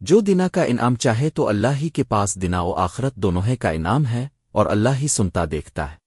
جو دنا کا انعام چاہے تو اللہ ہی کے پاس دنا و آخرت دونوں کا انعام ہے اور اللہ ہی سنتا دیکھتا ہے۔